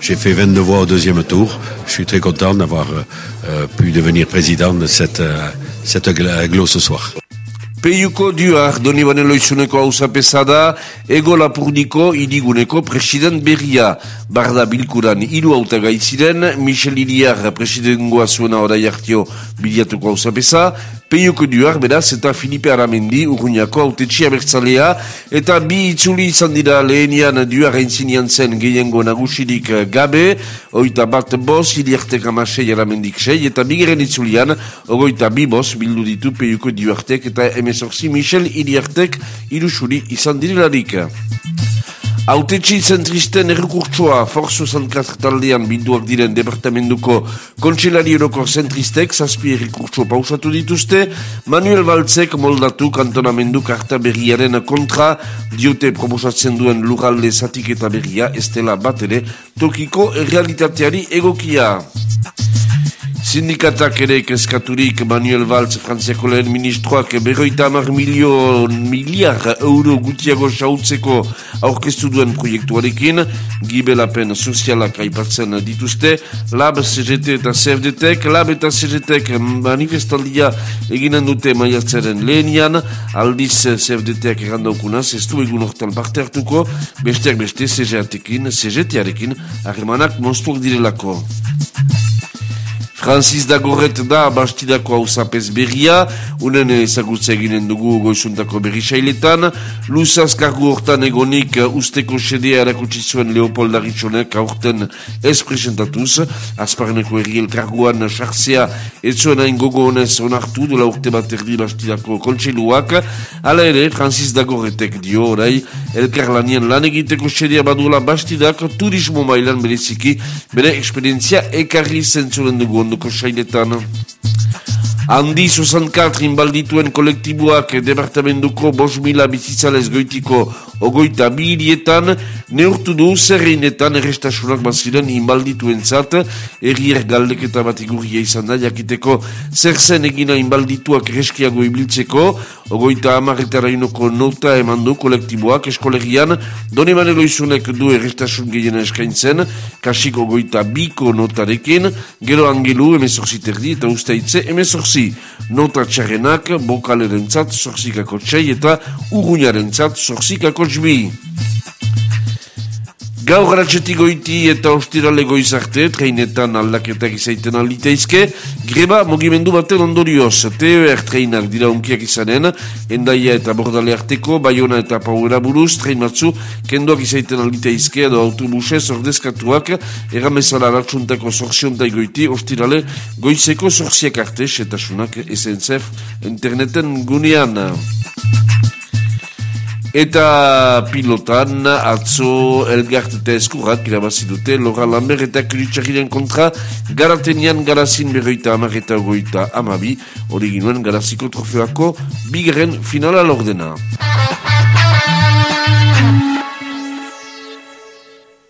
J'ai fait 22 voix au deuxième tour. Je suis très content d'avoir euh, euh pu devenir président de cette, euh, cette aglo ce soir. Peiuko duar doni banelo izuneko hauza pesada, ego lapurdiko iriguneko president berria. Barda bilkuran hiru auta gaitziren, Michel Iriar presidengoa zuena orai hartio biliatuko hauza pesa, Peiuko duar beraz eta Filipe Aramendi urruñako autetxia bertzalea, eta bi itzuli izan dira lehenian duar aintzinian zen gehiengo nagusirik gabe, oita bat bos, iriartek amasei Aramendik sei, eta bigeren itzulian, ogoita bi bos bildu ditu Peiuko duartek eta emezorzi Michel Iriartek irusuri izan direlarik. Autetxi zentristen errukurtsoa Forzo Zantkaz taldean bilduak diren departamentuko kontselari eroko zentristek zazpi errukurtso pausatu dituzte, Manuel Baltzek moldatu kantonamendu karta berriaren kontra diote proposatzen duen lurralde zatik eta berria estela bat ere tokiko realitateari egokia. Sindikatak ere kezkaturik Manuel Valls frantziako lehen ministroak berroita amar milion miliar euro gutiago sautzeko aurkeztu duen proiektuarekin. Gibelapen sozialak aipatzen dituzte. Lab, CGT eta CFDTek Lab eta CGTek manifestaldia eginen dute maiatzaren lehenian aldiz CFDTek errandaukunaz ez du egun hortan parte hartuko. Besteak beste CGT-arekin CGT-arekin harremanak monstuak direlako Francis Dagorret da bastidako hau zapez berria, unen ezagutza eginen dugu goizuntako berri sailetan, Luzaz kargu hortan egonik usteko sedea erakutsi zuen Leopold Arritxonek aurten ez presentatuz, azparneko erri elkarguan sartzea ez zuen hain gogo honez onartu dola urte bat erdi bastidako kontseluak, ala ere Francis Dagorretek dio orai, elkar lanien lan egiteko sedea badula bastidak turismo mailan bereziki, bere eksperientzia ekarri zentzuren dugu onduko sailetan. Handi zuzan katrin baldituen kolektibuak departamentuko bos mila bizitzalez goitiko ogoita birietan neurtu du zerreinetan errestasunak baziren inbaldituen zat errier galdeketa bat igurria izan da jakiteko zer zen egina inbaldituak reskiago ibiltzeko ogoita amaretara inoko nota eman du kolektibuak eskolegian. Doni manelo du errestasun gehiena eskaintzen kasik ogoita biko notarekin. Gero angelu emezorziterdi eta ustaitze emesorzi nota txarrenak, bokaleren zat, zorzikako txai eta urruñaren zat, zorzikako txbi. Gaur ratxetik goiti eta ostirale goizarte, treinetan aldaketak izaiten aliteizke, greba mogimendu baten ondorioz, TER treinak dira unkiak izanen, endaia eta bordale arteko, baiona eta pauera buruz, trein batzu, kendoak izaiten aliteizke, edo autobusez ordezkatuak, erramezala ratxuntako zorziontai goiti, ostirale goizeko zorziak arte, setasunak esentzef interneten gunean. Eta pilotan atzo elgart eta eskurrak irabazi dute Lora Lambert eta Kuritxarriren kontra garatenian garazin berroita amar goita amabi hori ginuen garaziko trofeoako bigeren finala lordena.